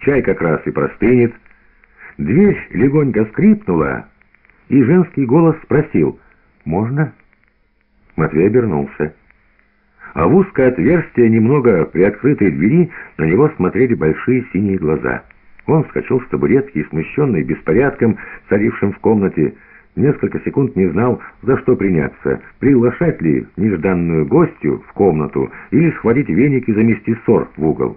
чай как раз и простынет. Дверь легонько скрипнула, и женский голос спросил «Можно?». Матвей обернулся. А в узкое отверстие немного приоткрытой двери на него смотрели большие синие глаза. Он вскочил с табуретки и, смущенный беспорядком, царившим в комнате, несколько секунд не знал, за что приняться, приглашать ли нежданную гостью в комнату или схватить веник и замести ссор в угол.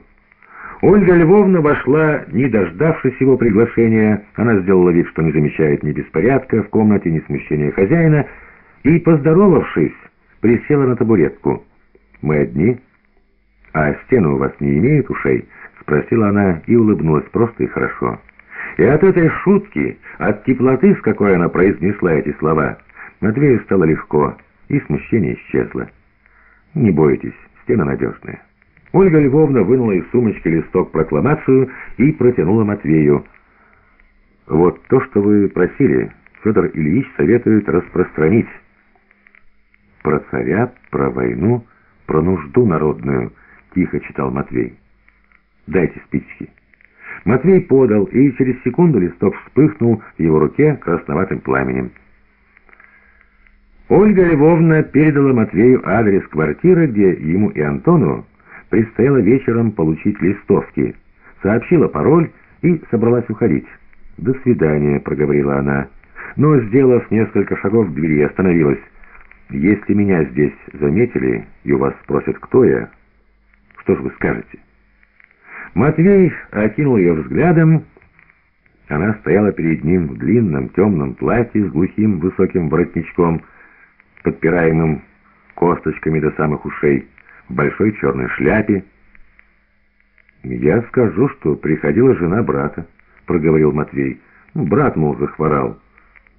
Ольга Львовна вошла, не дождавшись его приглашения. Она сделала вид, что не замечает ни беспорядка в комнате, ни смущения хозяина, и, поздоровавшись, присела на табуретку. «Мы одни? А стены у вас не имеют ушей?» — спросила она и улыбнулась просто и хорошо. И от этой шутки, от теплоты, с какой она произнесла эти слова, Матвею стало легко, и смущение исчезло. «Не бойтесь, стены надежные». Ольга Львовна вынула из сумочки листок прокламацию и протянула Матвею. «Вот то, что вы просили, Федор Ильич советует распространить. Про царя, про войну, про нужду народную», — тихо читал Матвей. «Дайте спички». Матвей подал, и через секунду листок вспыхнул в его руке красноватым пламенем. Ольга Львовна передала Матвею адрес квартиры, где ему и Антону предстояло вечером получить листовки. Сообщила пароль и собралась уходить. «До свидания», — проговорила она. Но, сделав несколько шагов к двери, остановилась. «Если меня здесь заметили и у вас спросят, кто я, что же вы скажете?» Матвей окинул ее взглядом. Она стояла перед ним в длинном темном платье с глухим высоким воротничком, подпираемым косточками до самых ушей большой черной шляпе. «Я скажу, что приходила жена брата», — проговорил Матвей. «Брат, мол, захворал.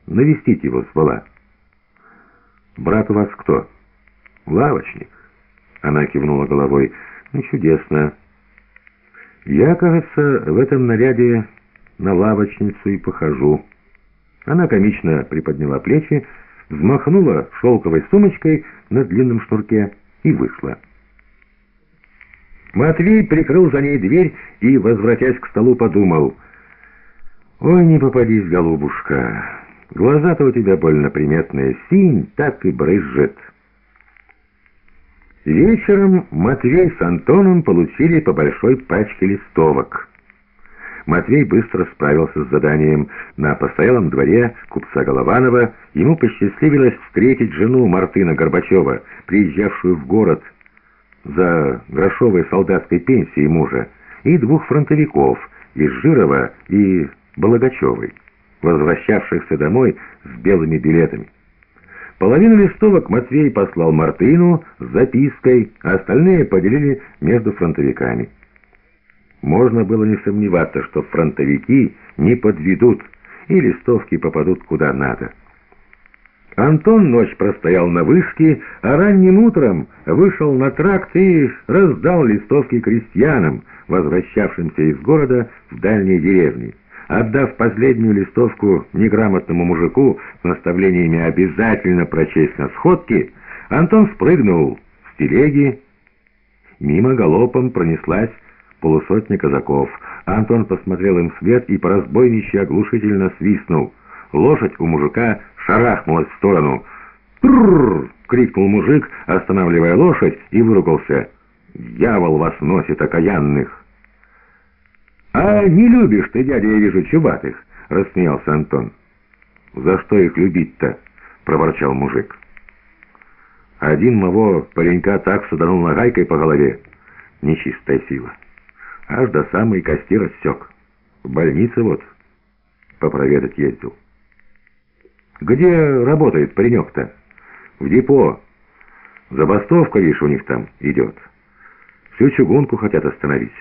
Навестить его звала». «Брат у вас кто?» «Лавочник». Она кивнула головой. «Ну, чудесно. Я, кажется, в этом наряде на лавочницу и похожу». Она комично приподняла плечи, взмахнула шелковой сумочкой на длинном шнурке и вышла. Матвей прикрыл за ней дверь и, возвратясь к столу, подумал. «Ой, не попадись, голубушка, глаза-то у тебя больно приметные, синь так и брызжет». Вечером Матвей с Антоном получили по большой пачке листовок. Матвей быстро справился с заданием. На постоялом дворе купца Голованова ему посчастливилось встретить жену Мартына Горбачева, приезжавшую в город, за грошовой солдатской пенсией мужа и двух фронтовиков из Жирова и Балагачевой, возвращавшихся домой с белыми билетами. Половину листовок Матвей послал Мартыну с запиской, а остальные поделили между фронтовиками. Можно было не сомневаться, что фронтовики не подведут, и листовки попадут куда надо. Антон ночь простоял на вышке, а ранним утром вышел на тракт и раздал листовки крестьянам, возвращавшимся из города в дальние деревни. Отдав последнюю листовку неграмотному мужику с наставлениями обязательно прочесть на сходке, Антон спрыгнул с телеги. Мимо галопом пронеслась полусотня казаков. Антон посмотрел им вслед и по разбойничьи оглушительно свистнул. Лошадь у мужика шарахнулась в сторону. «Трррр!» — крикнул мужик, останавливая лошадь, и выругался. «Дьявол вас носит, окаянных!» «А не любишь ты, дядя, я вижу, чубатых!» — рассмеялся Антон. «За что их любить-то?» — проворчал мужик. Один моего паренька так саданул нагайкой по голове. Нечистая сила. Аж до самой кости рассек. В больнице вот попроведать ездил. «Где работает паренек-то?» «В депо. Забастовка, видишь, у них там идет. Всю чугунку хотят остановить».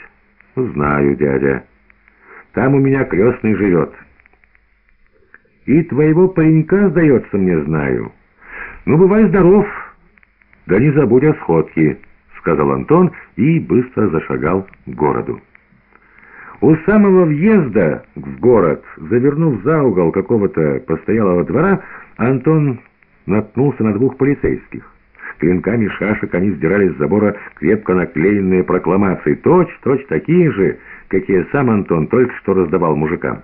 «Знаю, дядя. Там у меня крестный живет». «И твоего паренька, сдается мне, знаю. Ну, бывай здоров. Да не забудь о сходке», — сказал Антон и быстро зашагал к городу. У самого въезда в город, завернув за угол какого-то постоялого двора, Антон наткнулся на двух полицейских. клинками шашек они сдирали с забора крепко наклеенные прокламации, точь-точь такие же, какие сам Антон только что раздавал мужикам.